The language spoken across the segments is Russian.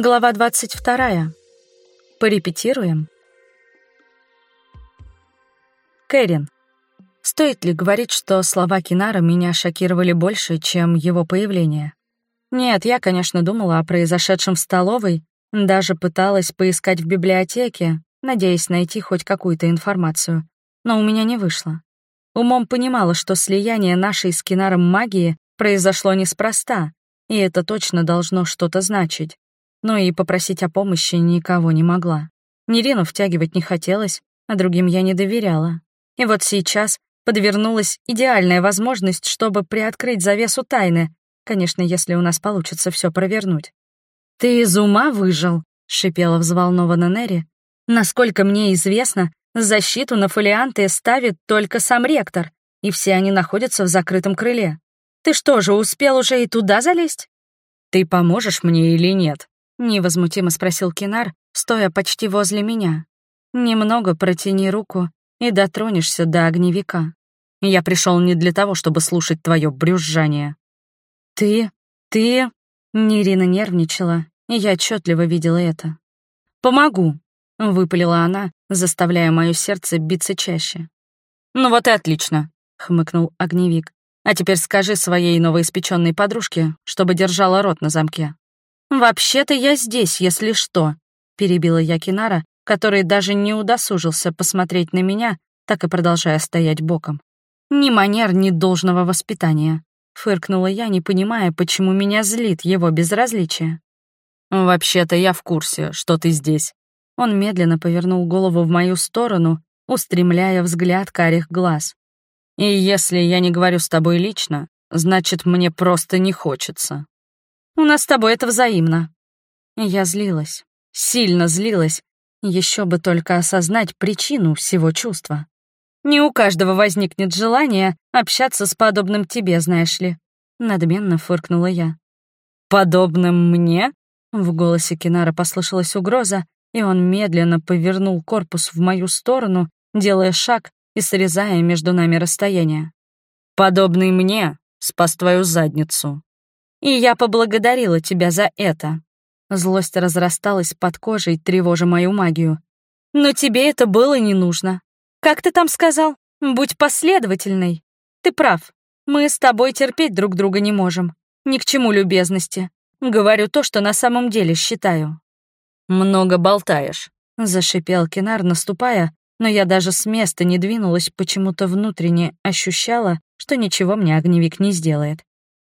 Глава 22. Порепетируем. Кэрин. Стоит ли говорить, что слова Кинара меня шокировали больше, чем его появление? Нет, я, конечно, думала о произошедшем в столовой, даже пыталась поискать в библиотеке, надеясь найти хоть какую-то информацию, но у меня не вышло. Умом понимала, что слияние нашей с Кинаром магии произошло неспроста, и это точно должно что-то значить но и попросить о помощи никого не могла. Нерину втягивать не хотелось, а другим я не доверяла. И вот сейчас подвернулась идеальная возможность, чтобы приоткрыть завесу тайны, конечно, если у нас получится все провернуть. «Ты из ума выжил?» — шипела взволнованно Нерри. «Насколько мне известно, защиту на фолианты ставит только сам ректор, и все они находятся в закрытом крыле. Ты что же, успел уже и туда залезть?» «Ты поможешь мне или нет?» Невозмутимо спросил Кинар, стоя почти возле меня. Немного протяни руку и дотронешься до огневика. Я пришел не для того, чтобы слушать твое брюзжание. Ты, ты... Нерина нервничала, и я отчетливо видела это. «Помогу», — выпалила она, заставляя мое сердце биться чаще. «Ну вот и отлично», — хмыкнул огневик. «А теперь скажи своей новоиспеченной подружке, чтобы держала рот на замке». «Вообще-то я здесь, если что», — перебила я Кинара, который даже не удосужился посмотреть на меня, так и продолжая стоять боком. «Ни манер, ни должного воспитания», — фыркнула я, не понимая, почему меня злит его безразличие. «Вообще-то я в курсе, что ты здесь». Он медленно повернул голову в мою сторону, устремляя взгляд карих глаз. «И если я не говорю с тобой лично, значит, мне просто не хочется». У нас с тобой это взаимно». Я злилась, сильно злилась, еще бы только осознать причину всего чувства. Не у каждого возникнет желание общаться с подобным тебе, знаешь ли. Надменно фыркнула я. «Подобным мне?» В голосе Кинара послышалась угроза, и он медленно повернул корпус в мою сторону, делая шаг и срезая между нами расстояние. «Подобный мне спас твою задницу», и я поблагодарила тебя за это. Злость разрасталась под кожей, тревожа мою магию. Но тебе это было не нужно. Как ты там сказал? Будь последовательной. Ты прав. Мы с тобой терпеть друг друга не можем. Ни к чему любезности. Говорю то, что на самом деле считаю. Много болтаешь, зашипел Кинар, наступая, но я даже с места не двинулась, почему-то внутренне ощущала, что ничего мне огневик не сделает.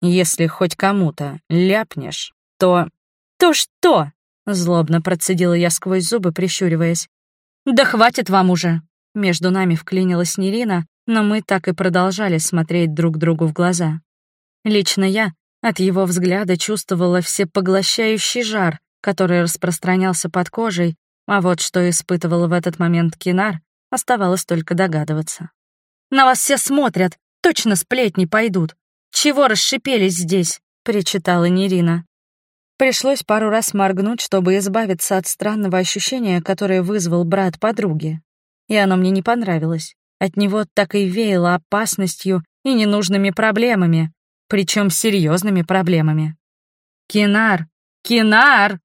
Если хоть кому-то ляпнешь, то... То что? Злобно процедила я сквозь зубы, прищуриваясь. Да хватит вам уже. Между нами вклинилась Нерина, но мы так и продолжали смотреть друг другу в глаза. Лично я от его взгляда чувствовала всепоглощающий жар, который распространялся под кожей, а вот что испытывала в этот момент Кинар, оставалось только догадываться. «На вас все смотрят, точно сплетни пойдут. «Чего расшипелись здесь?» — причитала Нерина. Пришлось пару раз моргнуть, чтобы избавиться от странного ощущения, которое вызвал брат подруги. И оно мне не понравилось. От него так и веяло опасностью и ненужными проблемами, причем серьезными проблемами. «Кинар! Кинар!»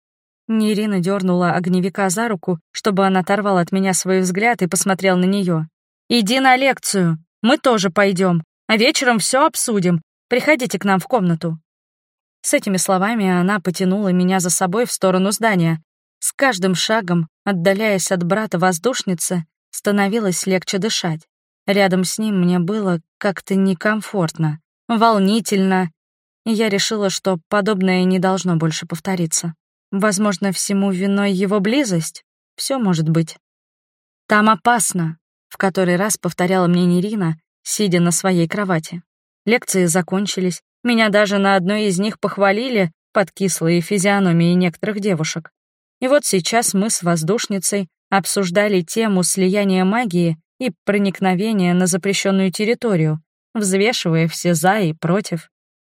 Нерина дернула огневика за руку, чтобы он оторвал от меня свой взгляд и посмотрел на нее. «Иди на лекцию, мы тоже пойдем, а вечером все обсудим, Приходите к нам в комнату». С этими словами она потянула меня за собой в сторону здания. С каждым шагом, отдаляясь от брата-воздушницы, становилось легче дышать. Рядом с ним мне было как-то некомфортно, волнительно, и я решила, что подобное не должно больше повториться. Возможно, всему виной его близость? Все может быть. «Там опасно», — в который раз повторяла мне Нерина, сидя на своей кровати. Лекции закончились, меня даже на одной из них похвалили под кислые физиономии некоторых девушек. И вот сейчас мы с воздушницей обсуждали тему слияния магии и проникновения на запрещенную территорию, взвешивая все «за» и «против».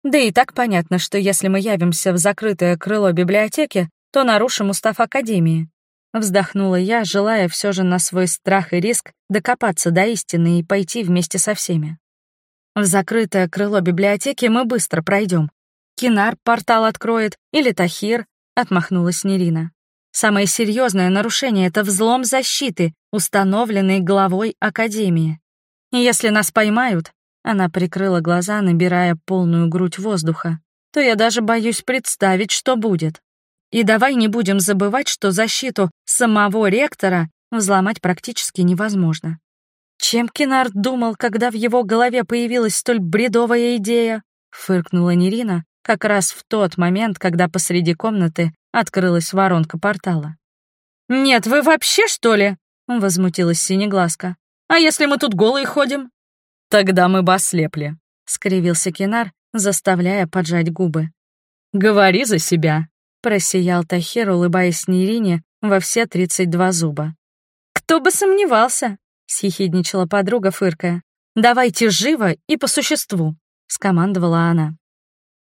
Да и так понятно, что если мы явимся в закрытое крыло библиотеки, то нарушим устав Академии. Вздохнула я, желая все же на свой страх и риск докопаться до истины и пойти вместе со всеми. В закрытое крыло библиотеки мы быстро пройдем. Кинар портал откроет или Тахир, отмахнулась Нерина. Самое серьезное нарушение — это взлом защиты, установленный главой Академии. Если нас поймают, она прикрыла глаза, набирая полную грудь воздуха, то я даже боюсь представить, что будет. И давай не будем забывать, что защиту самого ректора взломать практически невозможно. Чем Кенард думал, когда в его голове появилась столь бредовая идея? Фыркнула Нерина как раз в тот момент, когда посреди комнаты открылась воронка портала. «Нет, вы вообще, что ли?» — возмутилась Синеглазка. «А если мы тут голые ходим?» «Тогда мы бы ослепли», — скривился Кинар, заставляя поджать губы. «Говори за себя», — просиял Тахир, улыбаясь Нерине во все тридцать два зуба. «Кто бы сомневался», — съехидничала подруга, фыркая. «Давайте живо и по существу», — скомандовала она.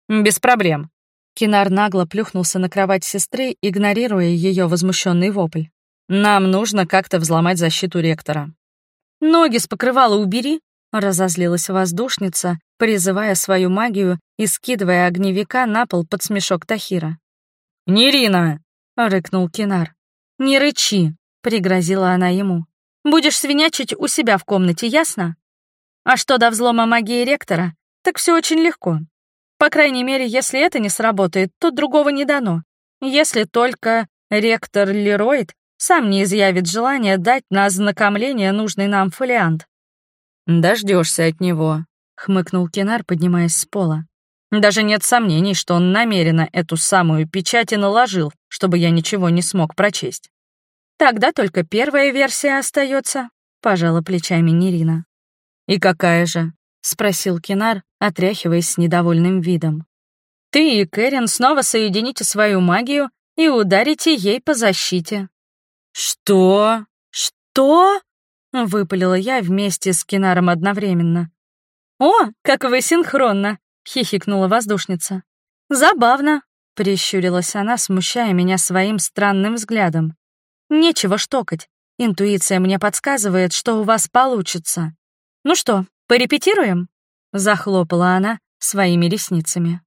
«Без проблем». Кинар нагло плюхнулся на кровать сестры, игнорируя ее возмущенный вопль. «Нам нужно как-то взломать защиту ректора». «Ноги с покрывала убери», — разозлилась воздушница, призывая свою магию и скидывая огневика на пол под смешок Тахира. «Нерина!» — рыкнул Кинар. «Не рычи!» — пригрозила она ему. «Будешь свинячить у себя в комнате, ясно? А что до взлома магии ректора, так все очень легко. По крайней мере, если это не сработает, то другого не дано. Если только ректор Лероид сам не изъявит желания дать на ознакомление нужный нам фолиант. Дождешься от него», — хмыкнул Кинар, поднимаясь с пола. «Даже нет сомнений, что он намеренно эту самую печать и наложил, чтобы я ничего не смог прочесть». «Тогда только первая версия остается, пожала плечами Нерина. «И какая же?» — спросил Кинар, отряхиваясь с недовольным видом. «Ты и Кэрин снова соедините свою магию и ударите ей по защите». «Что? Что?» — выпалила я вместе с Кинаром одновременно. «О, как вы синхронно!» — хихикнула воздушница. «Забавно!» — прищурилась она, смущая меня своим странным взглядом. «Нечего штокать. Интуиция мне подсказывает, что у вас получится. Ну что, порепетируем?» Захлопала она своими ресницами.